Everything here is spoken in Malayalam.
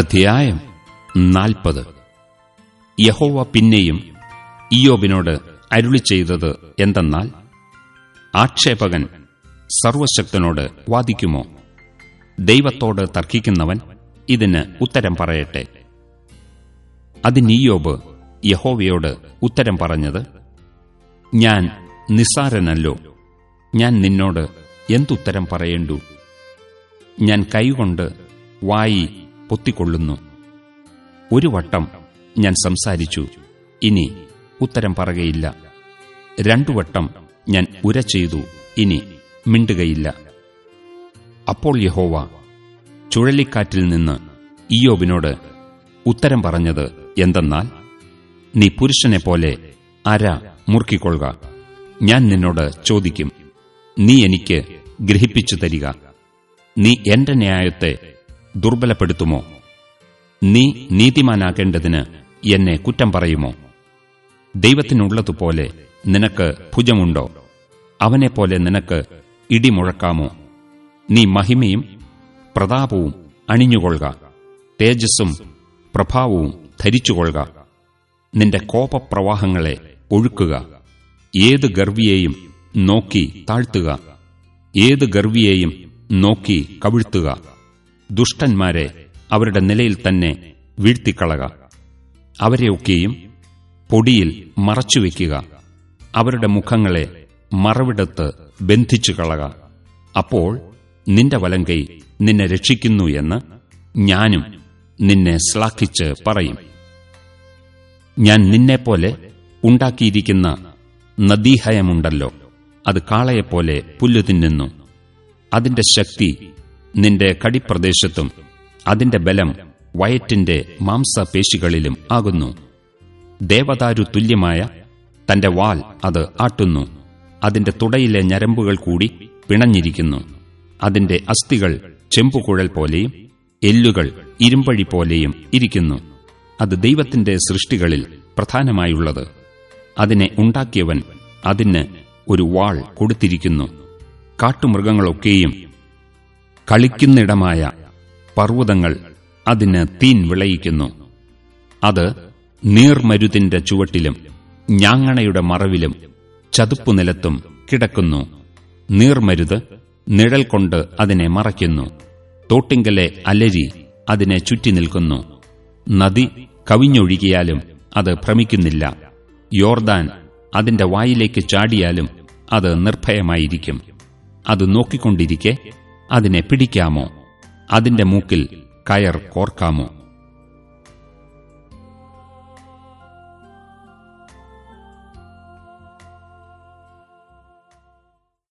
അധ്യായം നാൽപ്പത്. യഹോവ പിന്നെയും ഇയോബിനോട് അരുളി ചെയ്തത് എന്തെന്നാൽ ആക്ഷേപകൻ സർവശക്തനോട് വാദിക്കുമോ? ദൈവത്തോട് തർക്കിക്കുന്നവൻ ഇതിന് ഉത്തരം പറയട്ടെ. അതിനീയോബ് യഹോവയോട് ഉത്തരം പറഞ്ഞത് ഞാൻ നിസ്സാരനല്ലോ ഞാൻ നിന്നോട് എന്തുത്തരം പറയേണ്ടു? ഞാൻ കൈകൊണ്ട് വായി പൊത്തിക്കൊള്ളുന്നു. ഒരു വട്ടം ഞാൻ സംസാരിച്ചു. ഇനി ഉത്തരം പറയുകയില്ല. രണ്ടു വട്ടം ഞാൻ ഉര ചെയ്തു. ഇനി മിണ്ടുകയില്ല. അപ്പോൾ യഹോവ ചുഴലിക്കാറ്റിൽ നിന്ന് ഇയോബിനോട് ഉത്തരം പറഞ്ഞത് എന്തെന്നാൽ നീ പുരുഷനെ പോലെ അര മുറുക്കിക്കൊള്ളുക. ഞാൻ നിന്നോട് ചോദിക്കും. നീ എനിക്ക് ഗ്രഹിപ്പിച്ചു തരിക. നീ എന്റെ ന്യായത്തെ ദുർബലപ്പെടുത്തുമോ? നീ നീതിമാനാകേണ്ടതിന് എന്നെ കുറ്റം പറയുമോ? ദൈവത്തിനുള്ളതുപോലെ നിനക്ക് ഭുജമുണ്ടോ? അവനെപ്പോലെ നിനക്ക് ഇടിമുഴക്കാമോ നീ മഹിമയും പ്രതാപവും അണിഞ്ഞുകൊള്ളുക. തേജസ്സും പ്രഭാവവും ധരിച്ചുകൊള്ളുക. നിന്റെ കോപപ്രവാഹങ്ങളെ ഒഴുക്കുക. ഏത് ഗർവിയെയും നോക്കി താഴ്ത്തുക. ഏത് ഗർവിയെയും നോക്കി കവിഴ്ത്തുക. ദുഷ്ടന്മാരെ അവരുടെ നിലയിൽ തന്നെ വീഴ്ത്തിക്കളക. അവരെയൊക്കെയും പൊടിയിൽ മറച്ചുവെക്കുക. അവരുടെ മുഖങ്ങളെ മറവിടത്ത് ബന്ധിച്ചു കളക. അപ്പോൾ നിന്റെ വലങ്കൈ നിന്നെ രക്ഷിക്കുന്നു എന്ന് ഞാനും നിന്നെ ശ്ലാഘിച്ച് പറയും. ഞാൻ നിന്നെപ്പോലെ ഉണ്ടാക്കിയിരിക്കുന്ന നദീഹയമുണ്ടല്ലോ. അത് കാളയെപ്പോലെ പുല്ലു തിന്നുന്നു അതിന്റെ ശക്തി നിന്റെ കടിപ്രദേശത്തും അതിന്റെ ബലം വയറ്റിന്റെ മാംസപേശികളിലും ആകുന്നു. ദേവദാരു തുല്യമായ തന്റെ വാൽ അത് ആട്ടുന്നു. അതിന്റെ തുടയിലെ ഞരമ്പുകൾ കൂടി പിണഞ്ഞിരിക്കുന്നു. അതിന്റെ അസ്ഥികൾ ചെമ്പുകുഴൽ പോലെയും എല്ലുകൾ ഇരുമ്പഴി പോലെയും ഇരിക്കുന്നു. അത് ദൈവത്തിന്റെ സൃഷ്ടികളിൽ പ്രധാനമായുള്ളത്. അതിനെ ഉണ്ടാക്കിയവൻ അതിന് ഒരു വാൾ കൊടുത്തിരിക്കുന്നു. കാട്ടുമൃഗങ്ങളൊക്കെയും കളിക്കുന്നിടമായ പർവതങ്ങൾ അതിന് തീൻ വിളയിക്കുന്നു. അത് നീർമരുതിന്റെ ചുവട്ടിലും ഞാങ്ങണയുടെ മറവിലും ചതുപ്പുനിലത്തും കിടക്കുന്നു. നീർമരുത് നിഴൽ കൊണ്ട് അതിനെ മറയ്ക്കുന്നു. തോട്ടിങ്കലെ അലരി അതിനെ ചുറ്റി നിൽക്കുന്നു. നദി കവിഞ്ഞൊഴുകിയാലും അത് ഭ്രമിക്കുന്നില്ല. യോർദാൻ അതിന്റെ വായിലേക്ക് ചാടിയാലും അത് നിർഭയമായിരിക്കും. അത് നോക്കിക്കൊണ്ടിരിക്കെ അതിനെ പിടിക്കാമോ? അതിന്റെ മൂക്കിൽ കയർ കോർക്കാമോ?